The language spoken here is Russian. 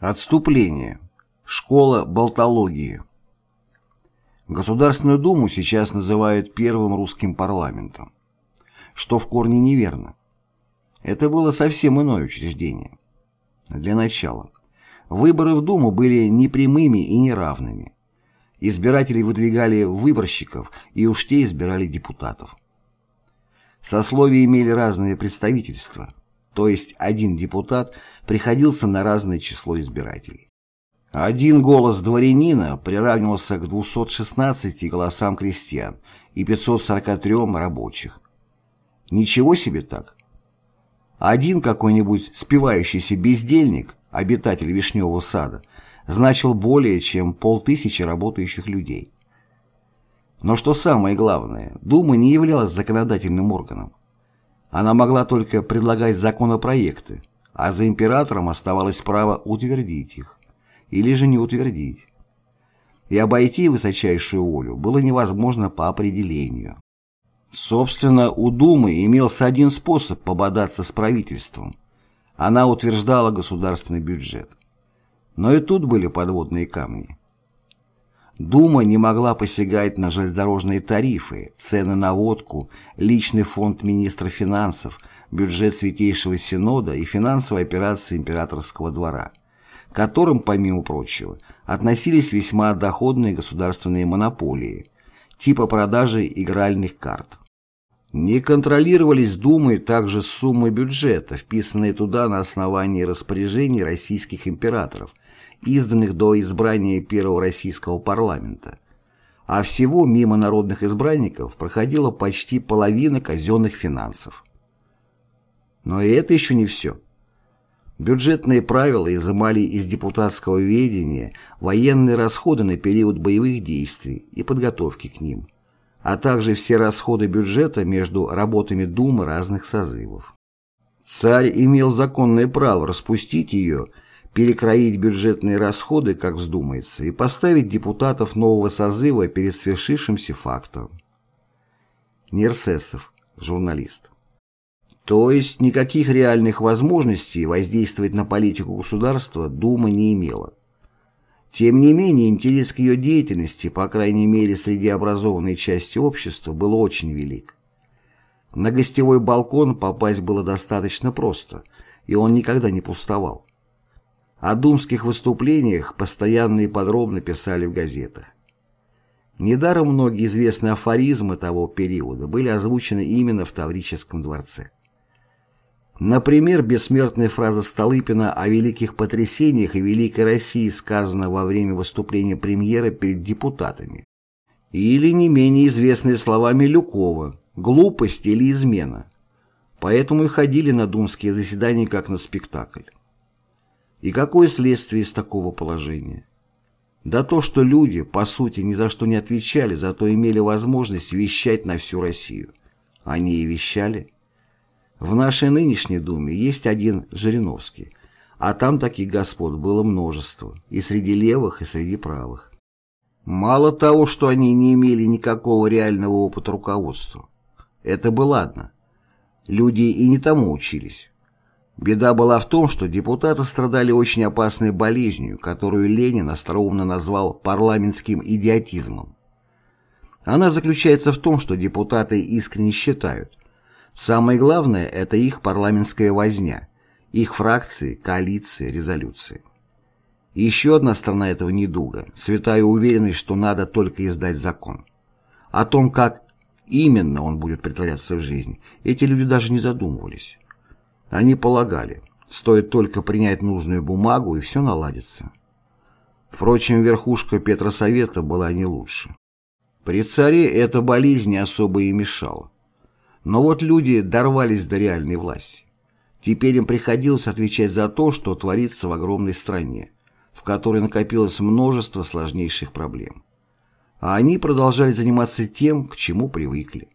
Отступление. Школа болтологии. Государственную Думу сейчас называют первым русским парламентом, что в корне неверно. Это было совсем иное учреждение. Для начала. Выборы в Думу были непрямыми и неравными. Избиратели выдвигали выборщиков, и уж те избирали депутатов. Сословия имели разные представительства – то есть один депутат приходился на разное число избирателей. Один голос дворянина приравнивался к 216 голосам крестьян и 543 рабочих. Ничего себе так. Один какой-нибудь спивающийся бездельник, обитатель Вишневого сада, значил более чем полтысячи работающих людей. Но что самое главное, Дума не являлась законодательным органом. Она могла только предлагать законопроекты, а за императором оставалось право утвердить их, или же не утвердить. И обойти высочайшую волю было невозможно по определению. Собственно, у Думы имелся один способ пободаться с правительством. Она утверждала государственный бюджет. Но и тут были подводные камни. Дума не могла посягать на железнодорожные тарифы, цены на водку, личный фонд министра финансов, бюджет Святейшего Синода и финансовые операции императорского двора, которым, помимо прочего, относились весьма доходные государственные монополии, типа продажи игральных карт. Не контролировались Думой также суммы бюджета, вписанные туда на основании распоряжений российских императоров – изданных до избрания первого российского парламента, а всего мимо народных избранников проходила почти половина казенных финансов. Но и это еще не все. Бюджетные правила изымали из депутатского ведения военные расходы на период боевых действий и подготовки к ним, а также все расходы бюджета между работами Думы разных созывов. Царь имел законное право распустить ее перекроить бюджетные расходы, как вздумается, и поставить депутатов нового созыва перед свершившимся фактом. Нерсесов, журналист. То есть никаких реальных возможностей воздействовать на политику государства Дума не имела. Тем не менее, интерес к ее деятельности, по крайней мере среди образованной части общества, был очень велик. На гостевой балкон попасть было достаточно просто, и он никогда не пустовал. О думских выступлениях постоянно и подробно писали в газетах. Недаром многие известные афоризмы того периода были озвучены именно в Таврическом дворце. Например, бессмертная фраза Столыпина о великих потрясениях и Великой России сказана во время выступления премьера перед депутатами. Или не менее известные слова Милюкова «глупость или измена». Поэтому и ходили на думские заседания как на спектакль. И какое следствие из такого положения? Да то, что люди, по сути, ни за что не отвечали, зато имели возможность вещать на всю Россию. Они и вещали. В нашей нынешней Думе есть один Жириновский, а там таких господ было множество, и среди левых, и среди правых. Мало того, что они не имели никакого реального опыта руководства. Это бы ладно. Люди и не тому учились. Беда была в том, что депутаты страдали очень опасной болезнью, которую Ленин остроумно назвал парламентским идиотизмом. Она заключается в том, что депутаты искренне считают, самое главное – это их парламентская возня, их фракции, коалиции, резолюции. И еще одна сторона этого недуга – святая уверенность, что надо только издать закон. О том, как именно он будет притворяться в жизнь, эти люди даже не задумывались. Они полагали, стоит только принять нужную бумагу, и все наладится. Впрочем, верхушка Петросовета была не лучше. При царе эта болезнь не особо и мешала. Но вот люди дорвались до реальной власти. Теперь им приходилось отвечать за то, что творится в огромной стране, в которой накопилось множество сложнейших проблем. А они продолжали заниматься тем, к чему привыкли.